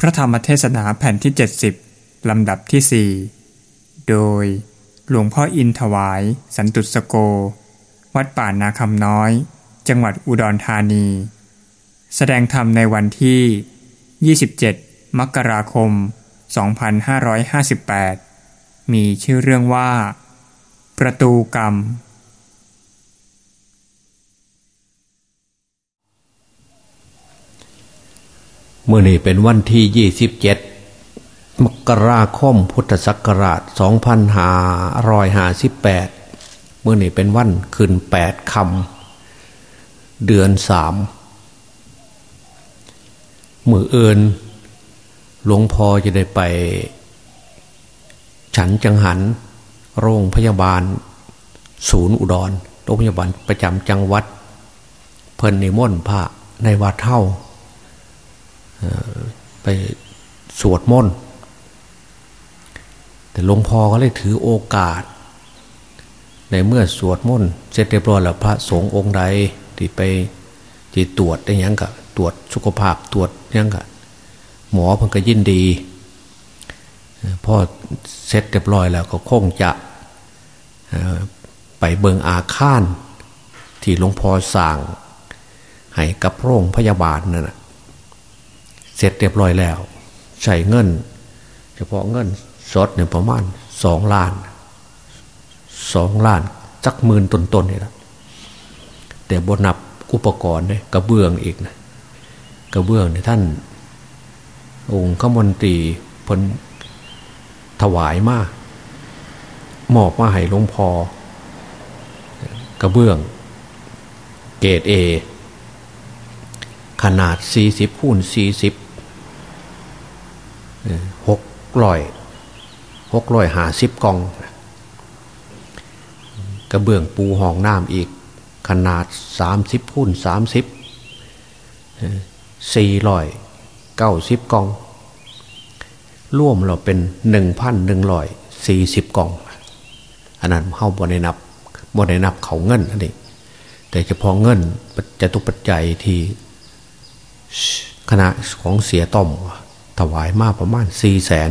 พระธรรมเทศนาแผ่นที่ 70 ลำดับที่ 4 โดยหลวงพ่ออินถวาย สันตุสโก วัดป่านาคำน้อย จังหวัดอุดรธานี แสดงธรรมในวันที่ 27 มกราคม 2558 มีชื่อเรื่องว่า ประตูกรรม มื่อนี้เป็นวันที่ 27 มกราคมพุทธศักราช 2558 เมื่อนี้เป็นวันขึ้น 8คำเดือนสามมือเอินหลวงพ่อจะได้ไป ฉันจังหัน โรงพยาบาล ศูนย์อุดร โรงพยาบาลประจำจังหวัด เพิ่นนิมนต์พระในวัดเท่า ไปสวดมนต์แต่หลวงพ่อก็เลยถือโอกาส ในเมื่อสวดมนต์เสร็จเรียบร้อยแล้วพระสงฆ์องค์ใดที่ไปที่ตรวจได้ยังกะตรวจสุขภาพตรวจยังกะหมอเพิ่งก็ยินดีพอเสร็จเรียบร้อยแล้วก็คงจะไปเบิงอาคารที่หลวงพ่อสั่งให้กับโรงพยาบาลนั่นนะ เสร็จเรียบร้อยแล้ว ใช้เงิน เฉพาะเงินสดเนี่ยประมาณสองล้านสองล้านจักหมื่นต้นๆนี่แหละแต่บนับอุปกรณ์เนี่ยกระเบื้องอีกนะกระเบื้องเนี่ยท่าน องค์ขมนตรีพลถวายมากมอบมาให้หลวงพอกระเบื้อง เกรดเอขนาด 40คูณ40 หกร้อยหกร้อยหาสิบกอง กระเบื้องปูห้องน้ำอีก ขนาดสามสิบคูณสามสิบสี่ร้อยเก้าสิบกอง ร่วมเราเป็นหนึ่งพันหนึ่งร้อยสี่สิบกองอันนั้นเข้าบนในนับบนในนับเขาเงินอันนี้แต่เฉพาะเงินจะตุปัจจัยที่คณะของเสียต้อม ถวายมาประมาณสี่แสน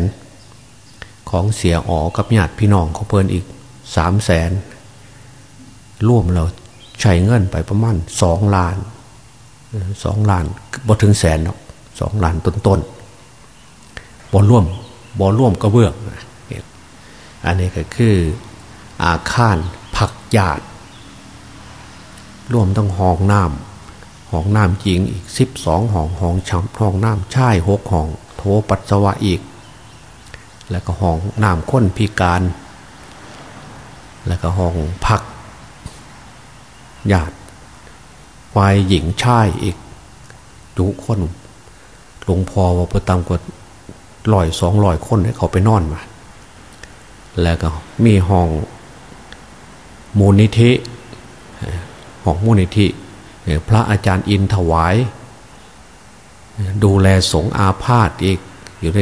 ของเสียอ๋อกับญาติพี่น้องเขาเพิ่นอีกสามแสนร่วมเราใช้เงินไปประมาณสองล้านสองล้านบ่ถึงแสนหรอกสองล้านต้นๆบ่ร่วมบ่ร่วมกระเบื้องอันนี้ก็คืออาคารผักหยาดร่วมต้องห้องน้ำห้องน้ำจริงอีกสิบสองห้องห้องช้ำห้องน้ำชายหกห้อง โถปัสสาวะอีก แล้วก็ห้องน้ำข้นพิการ แล้วก็ห้องพักญาติวายหญิงชายอีกทุกคนหลวงพ่อว่าประตามกว่าลอยสองลอยคนให้เขาไปนอนมา แล้วก็มีห้องมูลนิธิ ห้องมูลนิธิ พระอาจารย์อินถวาย ดูแลสงอาพาธอีกอยู่ใน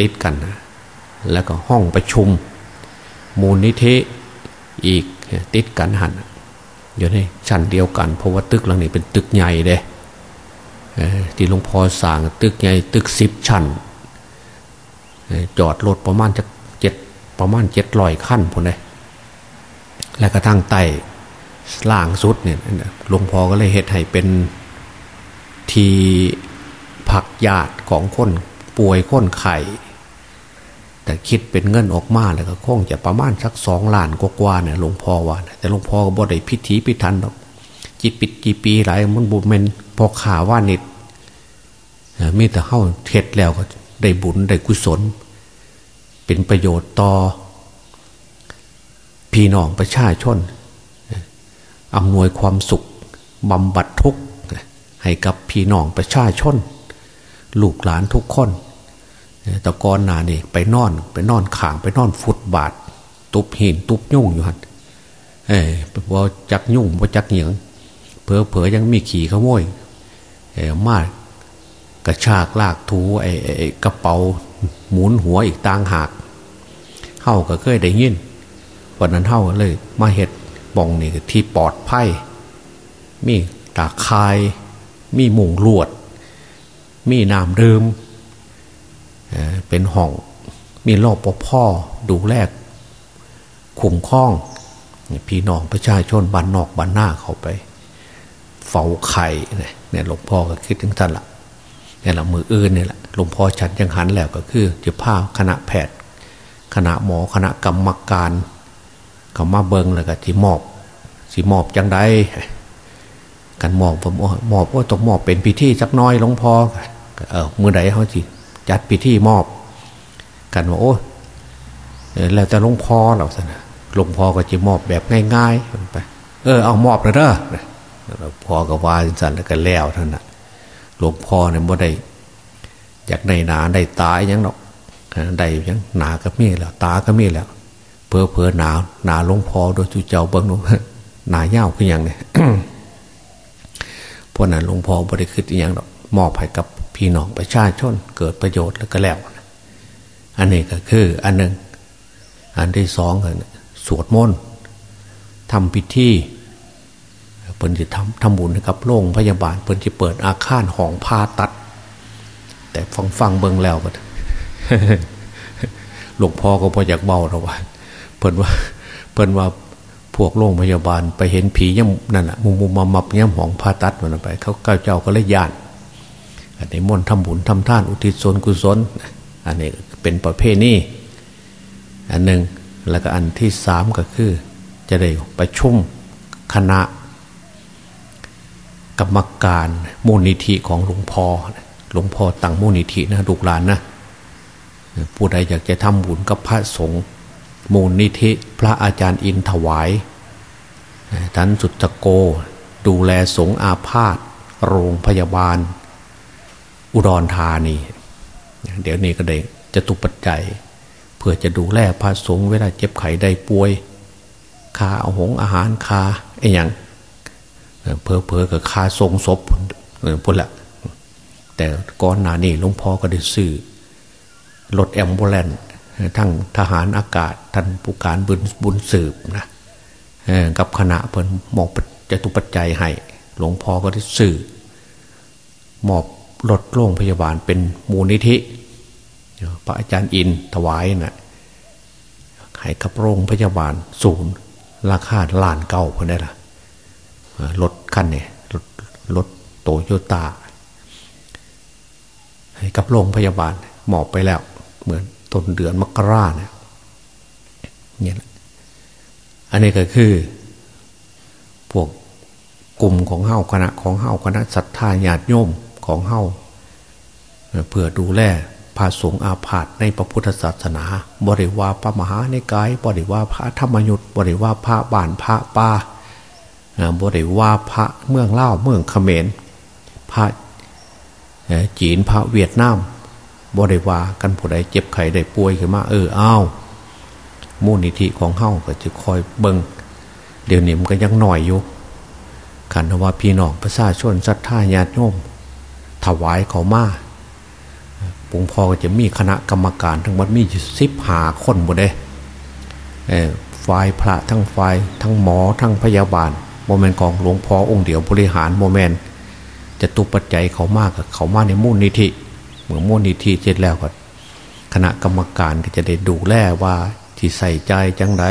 ติดกันนะแล้วก็ห้องประชุม มูลนิธิอีกติดกันหันอยู่ในชั้นเดียวกันเพราะว่าตึกหลังนี้เป็นตึกใหญ่เลยที่หลวงพ่อสร้างตึกใหญ่ตึกสิบชั้นจอดรถประมาณจะเจ็ดประมาณเจ็ดลอยขั้นพอเลยแล้วก็ทั้งไต่ล่างสุดเนี่ยหลวงพ่อก็เลยเหตุให้เป็นที ผักญาติของคนป่วยคนไข่แต่คิดเป็นเงินออกมาแล้วก็คงจะประมาณสักสองล้านกว่าเนี่ยหลวงพ่อว่า แต่หลวงพ่อก็บ่ได้พิธีพิธันหรอกจีปิดจีปีหลายมันบุญเป็นพอขาว่านิดมีแต่เข้าเทศแล้วก็ได้บุญได้กุศล เป็นประโยชน์ต่อ พี่น้องประชาชนอำนวยความสุขบำบัดทุกข์ให้กับพี่น้องประชาชน ลูกหลานทุกคนตะกอนนานี่ไปนอน ไปนอนขางไปนอนฟุตบาท ตุบหินตุบยุ่งอยู่หันเออว่าจักยุ่งว่าจักเหยียงเพอเพอยังมีขี่ขโมยเออมากกระชากลากถูไอ้ไอ้กระเป๋าหมุนหัวอีกต่างหากเฮาก็เคยได้ยินวันนั้นเฮาเลย มาเห็ดบองนี่ที่ปลอดภัยมีตาคาย มีมุงลวด มีน้ำเดิมเป็นห้องมีรอบพ่อดูแลคุ้มคล้องพี่น้องประชาชนบ้านนอกบ้านหน้าเขาไปเฝ้าไข่เนี่ยหลวงพ่อก็คิดถึงท่านละเนี่ยละมืออื่นเนี่ยแหละหลวงพ่อฉันยังหันแล้วก็คือจะพาคณะแพทย์ คณะหมอคณะกรรมการเขามาเบิงแล้วก็ที่มอบสิมอบจังไดกันมอบผมมอบว่าต้องมอบเป็นพิธีสักน้อยหลวงพ่อ เออมือใดเขาสิจัดพิธีมอบ กันว่าโอ้แล้วแต่หลวงพ่อเราสินะหลวงพ่อก็จะมอบแบบง่ายๆไปเออเอามอบเลยเด้อหลวงพ่อก็ว่าสันแล้วก็แล้วท่านน่ะหลวงพ่อเนี่ยบ่ได้อยากในหนาได้ตายยังหรอกได้ยังหนาก็มีแล้ว ตาก็มีแล้วเพอเพอหนาหนาหลวงพ่อโดยจุเจ้าเบิ้งลงหนาเย้าคืออย่างเนี่ยพราะนั้นหลวงพ่อบริคิดอย่างหรอกมอบให้กับ พี่น้องประชาชนเกิดประโยชน์แล้วก็แล้ว อันนี้ก็คืออันหนึ่งอันที่สองก็สวดมนต์ทำพิธีเพิ่นจะทำทำบุญนะครับโรงพยาบาลเพิ่นจะเปิดอาคารห้องผ่าตัด แต่ฟังฟังเบิ่งแล้วก็หลวงพ่อก็พออยากเบาเราว่าเพิ่นว่าเพิ่นว่าพวกโรงพยาบาลไปเห็นผีย่ำนั่นแหะมุมมุมมามับย่ำห้องผ่าตัดมันไป เขาเก้าเจ้าก็เลยญาติ อันนี้มนทำบุญทำท่านอุทิศส่วนกุศลอันนี้เป็นประเภทนี้อันหนึ่งแล้วก็อันที่สามก็คือ จะได้ประชุมคณะ กรรมการมูลนิธิของหลวงพ่อหลวงพ่อตั้งมูลนิธินะลูกหลานนะผู้ใดอยากจะทำบุญกับพระสงฆ์มูลนิธิพระอาจารย์อินถวายท่านสุตโก ดูแลสงอาพาธโรงพยาบาล อุดรธานี เดี๋ยวนี้ก็ได้จะตุปัจจัย เพื่อจะดูแลพระสงฆ์เวลาเจ็บไข้ได้ป่วยคาเอาหงอาหารคาไอ้อยังเพอเพอกับคาทรงศพพุ่นละแต่ก่อนหน้านี้หลวงพ่อก็ได้ซื้อรถแอมบูเลนทั้งทหารอากาศท่านผู้การบุญบุญสืบนะกับคณะเพิ่นมอบจตุปัจจัยให้ หลวงพ่อก็ได้สื่อมอบ รถโรงพยาบาลเป็นมูลนิธิพระอาจารย์อินถวายนะ่ะให้กับโรงพยาบาลศูนย์ ราคาล้านเก้าเพื่อได้ละรถคันเนี่ยรถรถโตโยต้าให้กับโรงพยาบาลหมอบไปแล้ว เหมือนต้นเดือนมกราเนี่ยเนี่ยอันนี้ก็คือ พวกกลุ่มของเฮ้าคณะของเฮ้าคณะศรัทธาญาติโยม ของเฮ้าเพื่อดูแลพระสงฆ์อาพาธในพระพุทธศาสนา บริวาพระมหาในกาย บริวาพระธรรมยุทธบริวาพระบ้านพระป่าบริวาพระเมืองเล่าเมืองเขมร พระจีนพระเวียดนาม บริวากันผู้ใดเจ็บไข้ได้ป่วยขึ้นมาเอออ้าวมูลนิธิของเฮ้าก็จะคอยเบิงเดี๋ยวนี้มันก็ยังหน่อยอยู่ขันว่าพี่น้องประชาชนศรัทธาญาติโยม ถวายเขามาปุงพอก็จะมีคณะกรรมการ ทั้งหมดมีสิบหาคนหมดเลยฝ่ายพระทั้งฝ่ายทั้งหมอทั้งพยาบาลโมเมนต์ของหลวงพ่อองค์เดียวบริหารโมเมนต์จะตุปัจจัยเขามากกับเขามาในมูลนิธิเมื่อมูลนิธิเสร็จแล้วก็คณะกรรมการก็จะได้ดูแลว่าที่ใส่ใจจังไร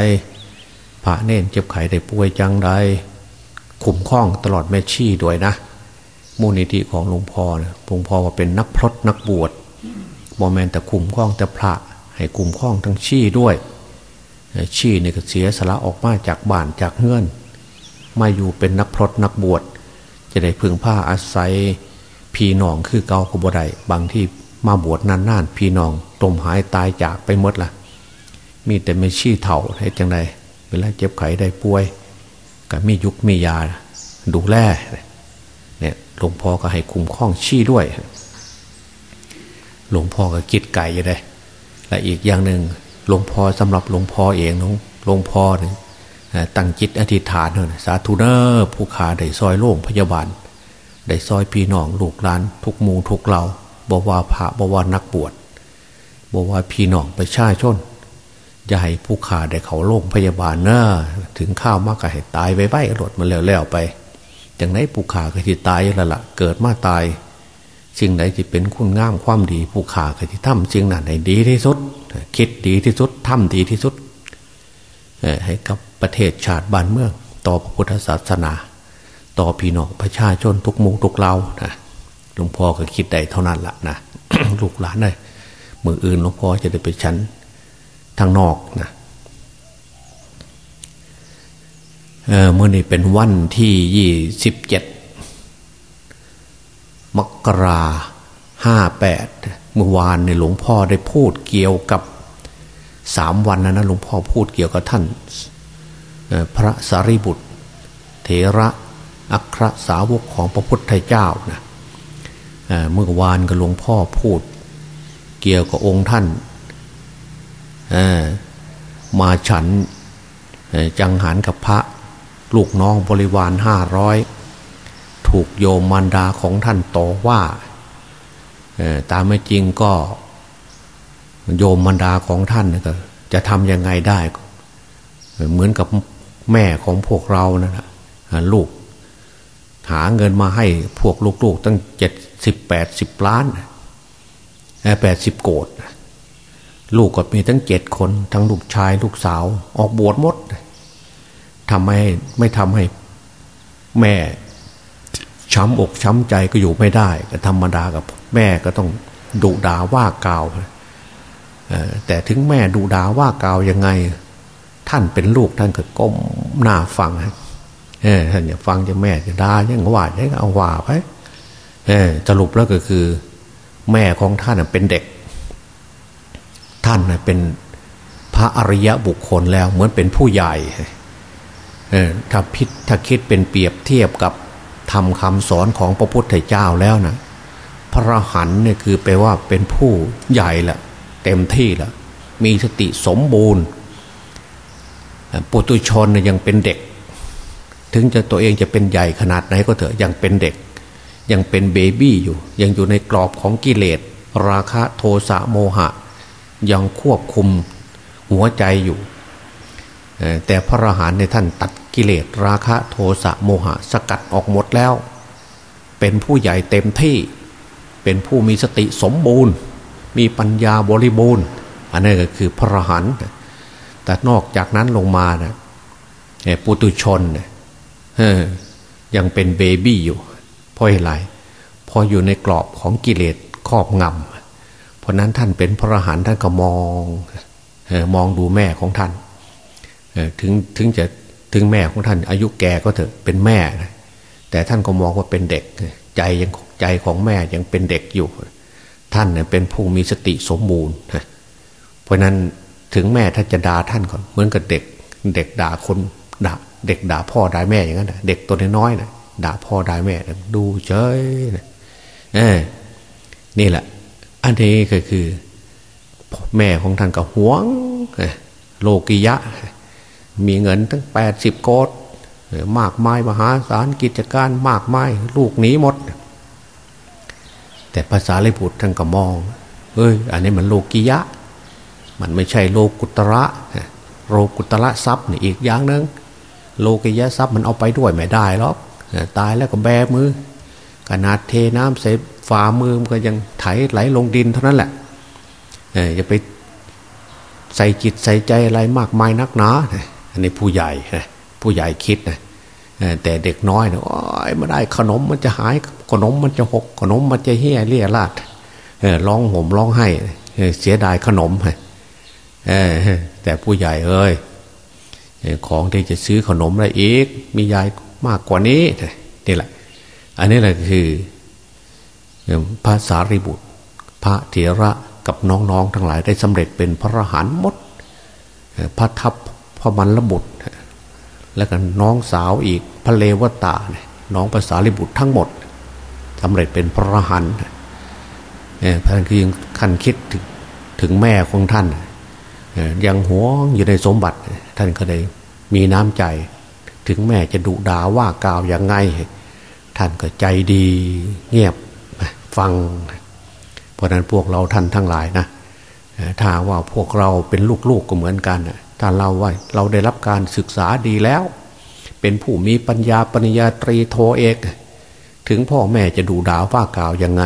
พระเน้นเจ็บไข้ได้ป่วยจังไรคุมคล้องตลอดแม่ชีด้วยนะ มูลนิธิของหลวงพ่อเนี่ยหลวงพ่อว่าเป็นนักพรตนักบวชโมเมนแต่คุ้มคล้องแต่พระ ให้คุ้มคล้องทั้งชี้ด้วย ชี้เนี่ยก็เสียสละออกมาจากบ้านจากเฮือน มาอยู่เป็นนักพรตนักบวช จะได้พึ่งผ้าอาศัยพี่น้องคือเกาขบไดบางที่มาบวชนานๆพี่น้องตมหายตายจากไปหมดละมีแต่ไม่ชี้เถ่าให้จังไดเวลาเจ็บไข้ได้ป่วยก็มียุกมียาดูแลเหลวงพ่อก็ให้คุ้มคล้องชี้ด้วย หลวงพ่อก็คิดไก่ยังไงและอีกอย่างหนึ่งหลวงพ่อสำหรับหลวงพ่อเองหลวงหลวงพ่อเนี่ยตั้งจิตอธิษฐานเถอะสาธุเนอร์ผู้ขาได้ซอยโล่งพยาบาล ได้ซอยพี่น้องลูกหลาน ทุกมูทุกเราบว่าพระบว่านักบวชบว่าพี่น้องไประชาชนจะให้ผู้ขาได้เขาโล่งพยาบาลเนอะถึงข้าวมากก็ให้ตายไว้ไว้หลดมันแล้วๆไป จังไหนผู้ขาก็ที่ตายแล้วล่ะ เกิดมาตายสิ่งใดที่เป็นคุณงามความดี ผู้ขาก็ที่ทำสิ่งนั้นให้ดีที่สุด คิดดีที่สุดทำดีที่สุดให้กับประเทศชาติบ้านเมือง ต่อพระพุทธศาสนา ต่อพี่น้องประชาชนทุกมุงทุกเรานะหลวงพ่อก็คิดได้เท่านั้นละนะลูกหลานเลยมืออื่นหลวงพ่อจะได้ไปชั้นทางนอกนะ เมื่อนี้เป็นวันที่ยี่สิบเจ็ดมกราห้าแปดเมื่อวานในหลวงพ่อได้พูดเกี่ยวกับสามวันนะนะหลวงพ่อพูดเกี่ยวกับท่านพระสารีบุตร เถระอัครสาวกของพระพุทธเจ้านะเมื่อวานกับหลวงพ่อพูด เกี่ยวกับองค์ท่านมาฉันจังหันกับพระ ลูกน้องบริวารห้าร้อยถูกโยมมารดาของท่านต่อว่าตามไม่จริงก็ โยมมารดาของท่านก็จะทำยังไงได้ เหมือนกับแม่ของพวกเรานะลูก หาเงินมาให้พวกลูกๆ ตั้งเจ็ดสิบแปดสิบล้านแปดสิบโกด ลูกก็มีทั้งเจ็ดคน ทั้งลูกชายลูกสาว ออกบวชหมด ทำให้ไม่ทำให้แม่ช้ำอกช้ำใจก็อยู่ไม่ได้ ก็ธรรมดากับแม่ก็ต้องดุด่าว่ากล่าวแต่ถึงแม่ดุด่าว่ากล่าวยังไง ท่านเป็นลูกท่านก็ก้มหน้าฟังท่านอย่าฟังจะแม่จะด่ายังว่ายังเอาว่าไปสรุปแล้วก็คือ แม่ของท่านเป็นเด็ก ท่านเป็นพระอริยะบุคคลแล้วเหมือนเป็นผู้ใหญ่ ถ้าพิษถ้าคิดเป็นเปรียบเทียบกับทำคำสอนของพระพุทธเจ้าแล้วนะพระหันเนี่ยคือแปลว่าเป็นผู้ใหญ่ละเต็มที่ละมีสติสมบูรณ์ปุตุชนยังเป็นเด็ก ถึงจะตัวเองจะเป็นใหญ่ขนาดไหนก็เถอะยังเป็นเด็ก ยังเป็นเบบี้อยู่ ยังอยู่ในกรอบของกิเลส ราคะโทสะโมหะ ยังควบคุมหัวใจอยู่ แต่พระอรหันต์ในท่านตัดกิเลสราคะโทสะโมหะสกัดออกหมดแล้ว เป็นผู้ใหญ่เต็มที่ เป็นผู้มีสติสมบูรณ์ มีปัญญาบริบูรณ์ อันนี้ก็คือพระอรหันต์แต่นอกจากนั้นลงมานะปุตุชนเนี่ยยังเป็นเบบี้อยู่เพราะอะไรพออยู่ในกรอบของกิเลสครอบงำเพราะนั้นท่านเป็นพระอรหันต์ท่านก็มองมองดูแม่ของท่าน ถึงถึงจะถึงแม่ของท่านอายุแก่ก็เถอะเป็นแม่นะแต่ท่านก็มองว่าเป็นเด็ก ใจยังใจของแม่ยังเป็นเด็กอยู่ ท่านเนี่ยเป็นผู้มีสติสมบูรณ์เพราะนั้นถึงแม่ท่านจะด่าท่านก่อนเหมือนกับเด็ก เด็กด่าคนด่าเด็กด่าพ่อด่าแม่อย่างนั้นเด็กตัวน้อยๆนะด่าพ่อด่าแม่ดูเฉยนะเออนี่แหละ อันนี้ก็คือ แม่ของท่านก็หวงโลกิยะ มีเงินตั้งแปดสิบโกดมากมายมหาศาลกิจการมากมายลูกหนีหมด แต่ภาษาลิบุตรท่านก็มองเฮ้ยอันนี้มันโลกิยะ มันไม่ใช่โลกุตระโลกุตระทรัพย์นี่อีกอย่างหนึ่งโลกิยะทรัพย์มันเอาไปด้วยไม่ได้หรอกตายแล้วก็แบมือขนาดเทน้ำใส่ฝ่ามือมันก็ยังไถไหลลงดินเท่านั้นแหละอย่าไปใส่จิตใส่ใจอะไรมากมายนักหนา อันนี้ผู้ใหญ่ผู้ใหญ่คิดนะแต่เด็กน้อยเนี่ยโอ้ยมาได้ขนมมันจะหายขนมมันจะหก ขนมมันจะเฮี้ยเลี่ยราดร้องห่มร้องไห้เสียดายขนมแต่ผู้ใหญ่เอ้ยของที่จะซื้อขนมอะไรอีก มียายมากกว่านี้นี่แหละ อันนี้แหละคือพระสารีบุตร พระเถระกับน้องๆทั้งหลายได้สำเร็จเป็นพระอรหันต์หมดพระทัพ ระมันละบุตร แล้วก็น้องสาวอีกพระเลวตาน้องภาษาลิบุตรทั้งหมดสำเร็จเป็นพระหันเนี่ยท่านคือยังคันคิดถึงถึงแม่ของท่านยังหวงอยู่ในสมบัติ ท่านก็เลยมีน้ำใจ ถึงแม่จะดุด่าว่ากล่าวอย่างไง ท่านก็ใจดีเงียบฟัง เพราะนั้นพวกเราท่านทั้งหลายนะถ้าว่าพวกเราเป็นลูกๆกก็เหมือนกัน ถ้าเราว่าเราได้รับการศึกษาดีแล้ว เป็นผู้มีปัญญาปัญญาตรีโทเอก ถึงพ่อแม่จะดูด่าว่ากล่าวยังไง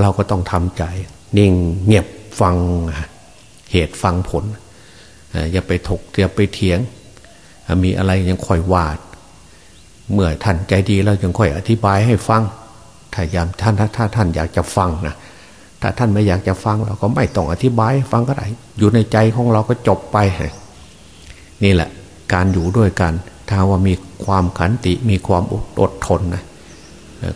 เราก็ต้องทำใจ นิ่งเงียบฟังเหตุฟังผล อย่าไปถกอย่าไปเถียง มีอะไรยังค่อยวาด เมื่อท่านใจดีแล้วยังค่อยอธิบายให้ฟัง ถ้ายามท่านถ้าท่านอยากจะฟังนะ ถ้าท่านไม่อยากจะฟังเราก็ไม่ต้องอธิบายฟังก็ได้อยู่ในใจของเราก็จบไป นี่แหละ การอยู่ด้วยกัน ถ้าว่ามีความขันติมีความอดทนนะ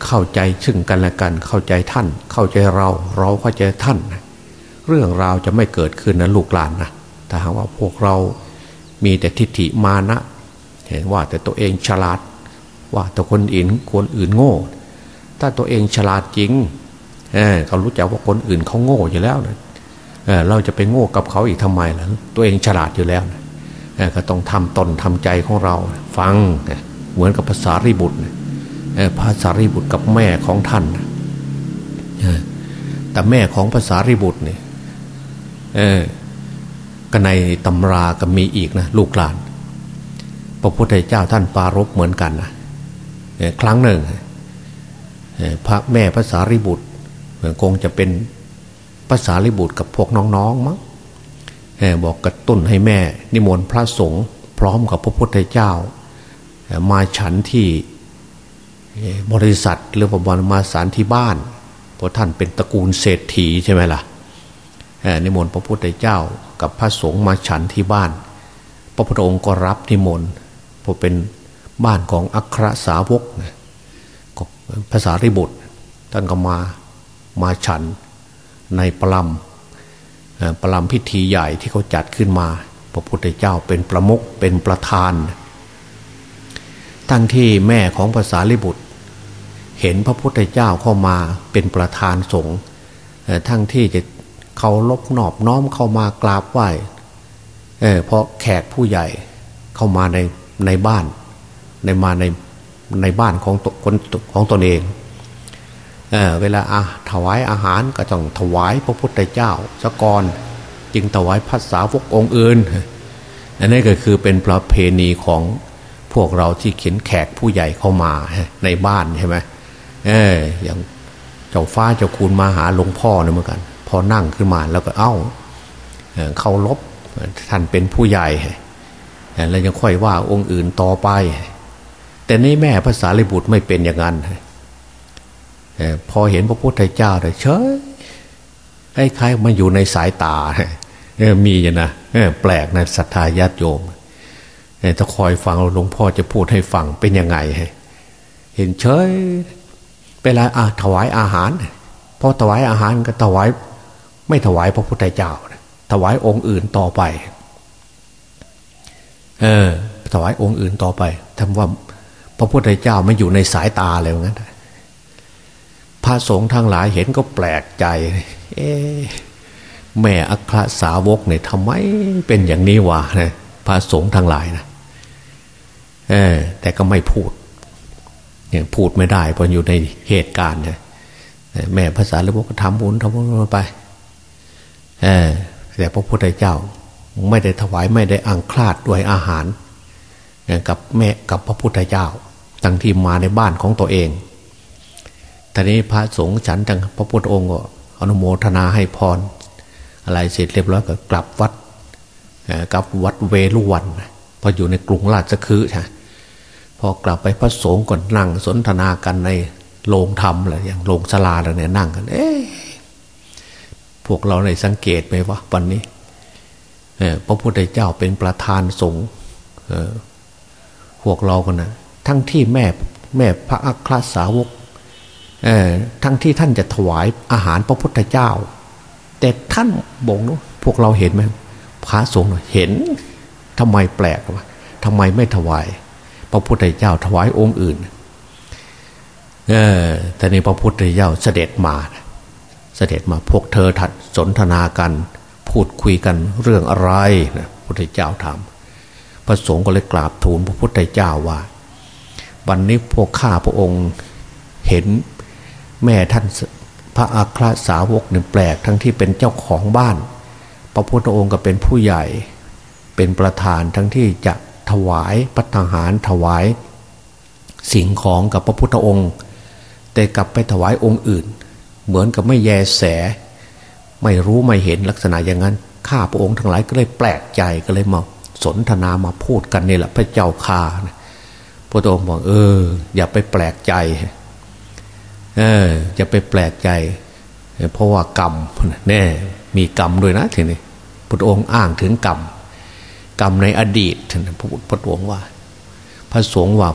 เข้าใจซึ่งกันและกัน เข้าใจท่าน เข้าใจเราเราเข้าใจท่านเรื่องราวจะไม่เกิดขึ้นนะลูกหลานนะถ้าหากว่าพวกเรามีแต่ทิฏฐิมานะ เห็นว่าแต่ตัวเองฉลาด ว่าแต่คนอื่นคนอื่นโง่ ถ้าตัวเองฉลาดจริง เเขารู้จักว่าคนอื่นเขาโง่อยู่แล้วนะเเราจะไปโง่กับเขาอีกทำไมล่ะตัวเองฉลาดอยู่แล้วนะก็ต้องทำตนทำใจของเราฟังเหมือนกับภาษาริบุตรภาษาริบุตรกับแม่ของท่านแต่แม่ของภาษาริบุตรเนี่ยก็ในตำราก็มีอีกนะลูกหลาน พระพุทธเจ้าท่านปารบเหมือนกันนะครั้งหนึ่งพระแม่ภาษาริบุตร คงจะเป็นภาษาริบุตรกับพวกน้องๆมั้งบอกกระตุ้นให้แม่ นิมนต์พระสงฆ์พร้อมกับพระพุทธเจ้า มาฉันที่บริษัทหรือว่ามาสารที่บ้านเพราะท่านเป็นตระกูลเศรษฐีใช่ไหมล่ะนิมนต์พระพุทธเจ้ากับพระสงฆ์มาฉันที่บ้าน พระพุทธองค์ก็รับนิมนต์เพราะเป็นบ้านของอัครสาวกภาษาริบุตรท่านก็มา มาฉันในปลำปลำพิธีใหญ่ที่เขาจัดขึ้นมา พระพุทธเจ้าเป็นประมุขเป็นประธาน ทั้งที่แม่ของภาษาลิบุตร เห็นพระพุทธเจ้าเข้ามาเป็นประธานสงฆ์ทั้งที่จะเขาลบนอบน้อมเข้ามากราบไหว้เพราะแขกผู้ใหญ่เข้ามาในในบ้านในมาในในบ้านของคนของตนเอง เเวลาอาถวายอาหารก็ต้องถวายพระพุทธเจ้าสกรจึงถวายภาษาวกองค์อื่นอันนี้ก็คือเป็นประเพณีของพวกเราที่เขียนแขกผู้ใหญ่เข้ามาในบ้านใช่ไหมเอออย่างเจ้าฟ้าเจ้าคุณมาหาหลวงพ่อเนี่ยเหมือนกัน พอนั่งขึ้นมาแล้วก็เอ้าเขาลบท่านเป็นผู้ใหญ่แล้วยังค่อยว่าองค์อื่นต่อไป แต่นี่แม่ภาษาลิบุตรไม่เป็นอย่างนั้น พอเห็นพระพุทธเจ้าเลยเฉยไอ้ใครมันอยู่ในสายตามีอย่างนะแปลกนะศรัทธาญาติโยมถ้าคอยฟังหลวงพ่อจะพูดให้ฟังเป็นยังไงเห็นเฉยเวลาอาถวายอาหารพอถวายอาหารก็ถวาย ไม่ถวายพระพุทธเจ้าถวายองค์อื่นต่อไป เออถวายองค์อื่นต่อไปทำว่าพระพุทธเจ้าไม่อยู่ในสายตาเลยงั้น พระสงฆ์ทั้งหลายเห็นก็แปลกใจ เอ๊แม่อัครสาวกเนี่ยทำไมเป็นอย่างนี้วะนะพระสงฆ์ทั้งหลายนะเออแต่ก็ไม่พูดอย่างพูดไม่ได้เพราะอยู่ในเหตุการณ์นี่ยแม่ภาษาหรือว่าทำบุญทำบุญไปเออแต่พระพุทธเจ้า ไม่ได้ถวายไม่ได้อังคลาดด้วยอาหาร กับแม่กับพระพุทธเจ้าตั้งที่มาในบ้านของตัวเอง ตอนนี้พระสงฆ์ฉันจังพระพุทธองค์ก็อนุโมทนาให้พร อะไรเสร็จเรียบร้อยก็กลับวัดกลับวัดเวลุวันพออยู่ในกรุงราชคฤห์ใช่พอกลับไปพระสงฆ์ก่อนนั่งสนทนากันในโรงธรรมอะไรอย่างโรงศาลาอะไรเนี่ยนั่งกัน เอ๊พวกเราในสังเกตไหมว่าวันนี้พระพุทธเจ้าเป็นประธานสงฆ์พวกเรากันนะทั้งที่แม่แม่พระอัครสาวก ทั้งที่ท่านจะถวายอาหารพระพุทธเจ้า แต่ท่านบอกนะพวกเราเห็นไหมพระสงฆ์เห็นทำไมแปลกวะทำไมไม่ถวาย พระพุทธเจ้าถวายองค์อื่น เออแต่ในพระพุทธเจ้าเสด็จมา เสด็จมาพวกเธอทัดสนทนากัน พูดคุยกันเรื่องอะไรนะพุทธเจ้าถามพระสงฆ์ก็เลยกราบทูลพระพุทธเจ้าว่า วันนี้พวกข้าพระองค์เห็น แม่ท่านพระอัครสาวกหนึ่งแปลกทั้งที่เป็นเจ้าของบ้าน พระพุทธองค์ก็เป็นผู้ใหญ่ เป็นประธานทั้งที่จะถวายปัตหารถวาย สิ่งของกับพระพุทธองค์ แต่กลับไปถวายองค์อื่น เหมือนกับไม่แยแส ไม่รู้ไม่เห็นลักษณะอย่างนั้นข้าพระองค์ทั้งหลายก็เลยแปลกใจก็เลยมาสนทนามาพูดกันนี่แหละพระเจ้าข่าพระองค์บอกเออ อย่าไปแปลกใจ เอออย่าไปแปลกใจ เพราะว่ากรรมแน่มีกรรมด้วยนะทีนี้พระองค์อ้างถึงกรรมกรรมในอดีตพระพุทธองค์ว่า พระสงฆ์ว่า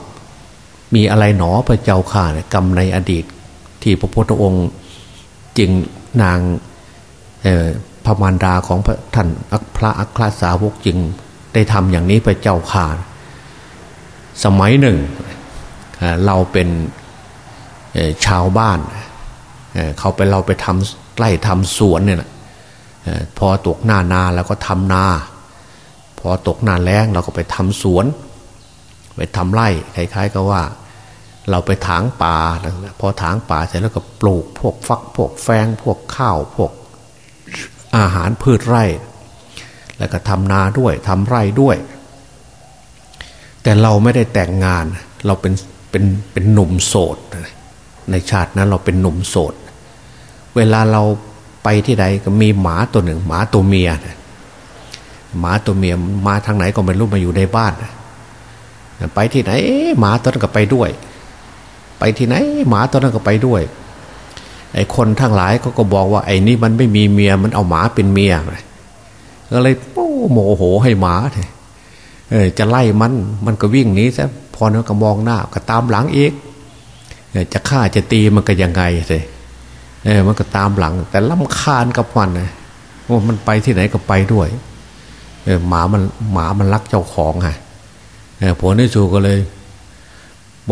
มีอะไรหนอพระเจ้าข่าเนี่ยกรรมในอดีต ที่พระพุทธองค์จึงนางพระมารดาของพระท่านพระอัครสาวกจึงได้ทำอย่างนี้พระเจ้าข่าสมัยหนึ่งเราเป็น ชาวบ้านเขาไปเราไปทำไร่ทำสวนเนี่ยพอตกหน้านาแล้วก็ทำนา พอตกหน้าแล้งเราก็ไปทำสวน ไปทำไร่คล้ายๆก็ว่า เราไปถางป่าพอถางป่าเสร็จแล้วก็ปลูกพวกฟักพวกแฟงพวกข้าวพวกอาหารพืชไร่ แล้วก็ทำนาด้วยทำไร่ด้วย แต่เราไม่ได้แต่งงานเราเป็นเป็นเป็นหนุ่มโสด ในชาตินั้นเราเป็นหนุ่มโสด เวลาเราไปที่ใดก็มีหมาตัวหนึ่ง หมาตัวเมียหมาตัวเมียมาทางไหนก็ไม่รู้มาอยู่ในบ้านไปที่ไหนหมาตัวนั้นก็ไปด้วย ไปที่ไหนหมาตัวนั้นก็ไปด้วยไอ้คนทั้งหลายก็ก็บอกว่าไอ้นี่มันไม่มีเมียมันเอาหมาเป็นเมียก็เลยโมโหให้หมาเออจะไล่มันมันก็วิ่งหนีซะพอนั้นก็มองหน้าก็ตามหลังอีก จะฆ่าจะตีมันก็ยังไงเลยเออมันก็ตามหลัง แต่ลำคาญกับมันนะว่ามันไปที่ไหนก็ไปด้วย เออหมามันหมามันรักเจ้าของไงเออผลที่สูก็เลย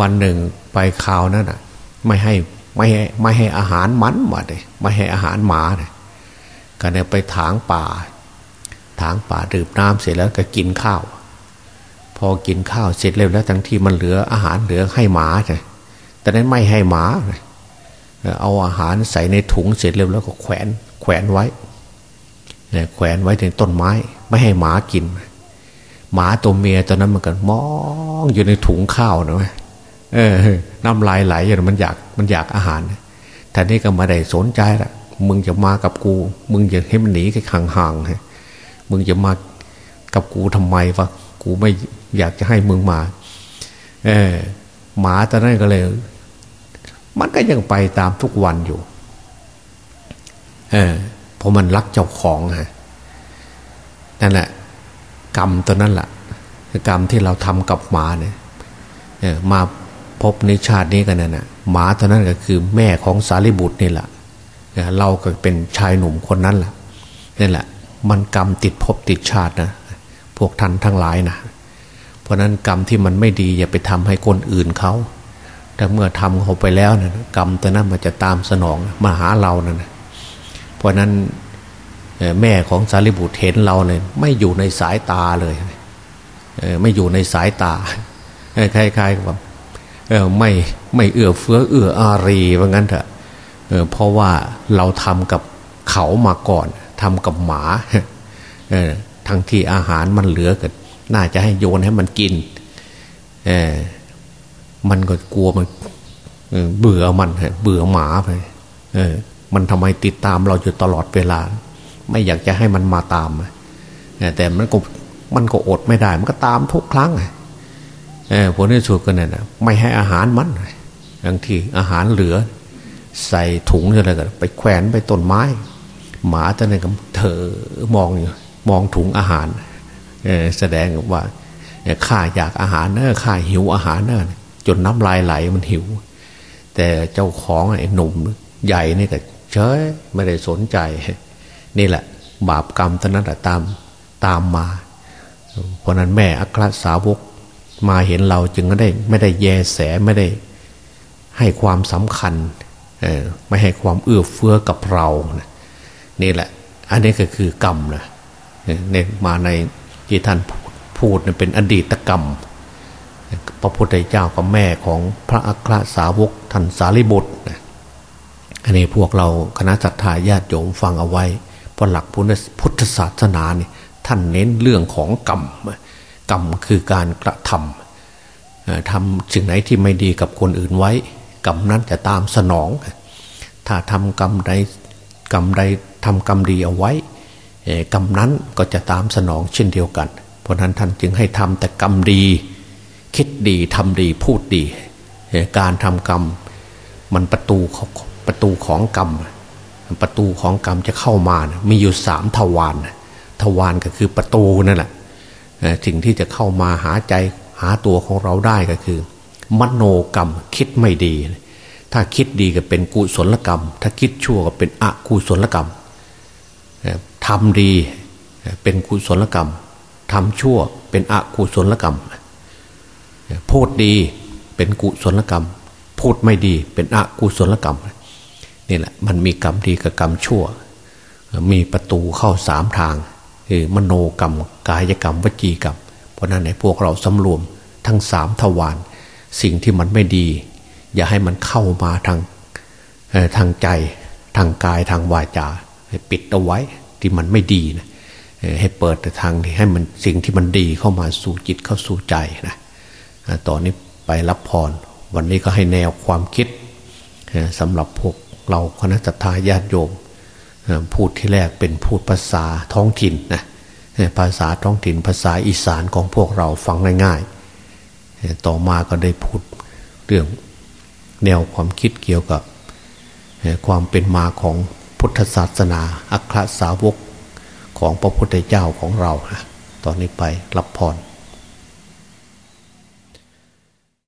วันหนึ่งไปข่าวนั่นอะ ไม่ให้ไม่ให้ไม่ให้อาหารมันมาเลยไม่ให้อาหารหมาเลยก็เนี่ยไปถางป่า ถางป่าดื่มน้ำเสร็จแล้วก็กินข้าว พอกินข้าวเสร็จเร็วแล้วทั้งที่มันเหลืออาหารเหลือให้หมาเลย แต่นั้นไม่ให้หมาเอาอาหารใส่ในถุงเสร็จเร็วแล้วก็แขวนแขวนไว้แขวนไว้ในต้นไม้ ไม่ให้หมากิน หมาตัวเมียตอนนั้นมันก็มองอยู่ในถุงข้าวนะเออน้ำลายไหลอย่างมันอยากมันอยากอาหารแต่นี่ก็มาได้สนใจละมึงจะมากับกู มึงจะให้มันหนีแค่ห่างๆฮะมึงจะมากับกูทำไมวะกูไม่อยากจะให้มึงมา เออ หมาตอนนั้นก็เลย มันก็ยังไปตามทุกวันอยู่ เออเพราะมันรักเจ้าของฮะนั่นแหละ กรรมตัวนั้นแหละกรรมที่เราทำกับหมาเนี่ยมาพบในชาตินี้กันนะ่ะหมาเท่านั้นก็คือแม่ของสารีบุตรนี่แหละเราก็เป็นชายหนุ่มคนนั้นแหละนี่แหละ มันกรรมติดภพติดชาตินะ พวกท่านทั้งหลายนะ เพราะนั้นกรรมที่มันไม่ดีอย่าไปทำให้คนอื่นเขาแต่เมื่อทำเขาไปแล้วนะกรรมตัวนั้นมันจะตามสนองมาหาเรานะ่ะเพราะนั้นแม่ของสารีบุตรเห็นเราเนี่ยไม่อยู่ในสายตาเลยไม่อยู่ในสายตาคล้ายๆกับไม่ไม่เอื้อเฟื้อเอื้ออารีว่างั้นเถอะเพราะว่าเราทำกับเขามาก่อนทำกับหมาทั้งที่อาหารมันเหลือกัน น่าจะให้โยนให้มันกินเออมันก็กลัวมันเบื่อมันเบื่อหมาไปเออ มันทำไมติดตามเราอยู่ตลอดเวลา ไม่อยากจะให้มันมาตามแต่มันก็มันก็อดไม่ได้ มันก็ตามทุกครั้งผลที่สุดก็เนี่ยนะไม่ให้อาหารมันบางทีอาหารเหลือ ใส่ถุงอะไรกันไปแขวนไปต้นไม้ หมาตัวนี้ก็เธอมองอยู่มองถุงอาหาร แสดงว่าข้าอยากอาหารเนอะข้าหิวอาหารเนอะจนน้ำลายไหลมันหิว แต่เจ้าของไอ้หนุ่มใหญ่นี่ก็เฉยไม่ได้สนใจ นี่แหละ บาปกรรมตอนนั้นตามตามมา เพราะนั้นแม่อัครสาวกมาเห็นเราจึงได้ไม่ได้แยแสไม่ได้ให้ความสำคัญไม่ให้ความเอื้อเฟื้อกับเรานี่แหละ อันนี้ก็คือกรรมนะเนี่ยมาใน ที่ท่านพูดเป็นอดีตกรรม พระพุทธเจ้ากับแม่ของพระอัครสาวกท่านสารีบุตรอันนี้พวกเราคณะจัตตาญาติโยมฟังเอาไว้เพราะหลักพุทธศาสนาเนี่ยท่านเน้นเรื่องของกรรมกรรมคือการกระทำทำสิ่งไหนที่ไม่ดีกับคนอื่นไว้ กรรมนั้นจะตามสนอง ถ้าทำกรรมใดกรรมใดทำกรรมดีเอาไว้ กรรมนั้นก็จะตามสนองเช่นเดียวกัน เพราะนั้นท่านจึงให้ทำแต่กรรมดี คิดดีทำดีพูดดี การทำกรรมมันประตูประตูของกรรม ประตูของกรรมจะเข้ามานะมีอยู่สามทวารทวารก็คือประตูนั่นแหละสิ่งที่จะเข้ามาหาใจหาตัวของเราได้ก็คือ มโนกรรมคิดไม่ดี ถ้าคิดดีก็เป็นกุศลกรรม ถ้าคิดชั่วก็เป็นอกุศลกรรม ทำดีเป็นกุศลกรรมทำชั่วเป็นอกุศลกรรม พูดดีเป็นกุศลกรรม พูดไม่ดีเป็นอกุศลกรรมนี่แหละมันมีกรรมดีกับกรรมชั่ว มีประตูเข้าสามทางคือมโนกรรม กายกรรม วจีกรรม เพราะนั้นในพวกเราสำรวมทั้งสามทวารสิ่งที่มันไม่ดี อย่าให้มันเข้ามาทางทางใจทางกายทางวาจาปิดเอาไว้ ที่มันไม่ดีนะให้เปิดทางที่ให้มันสิ่งที่มันดีเข้ามาสู่จิตเข้าสู่ใจนะต่อนนี้ไปรับพร วันนี้ก็ให้แนวความคิดสำหรับพวกเราคณะทาญาติโยม พูดที่แรกเป็นพูดภาษาท้องถิ่นนะภาษาท้องถิ่นภาษาอีสานของพวกเราฟังง่ายๆต่อมาก็ได้พูดเรื่องแนวความคิดเกี่ยวกับความเป็นมาของ พุทธศาสนา อัครสาวกของพระพุทธเจ้าของเรา ตอนนี้ไปรับพร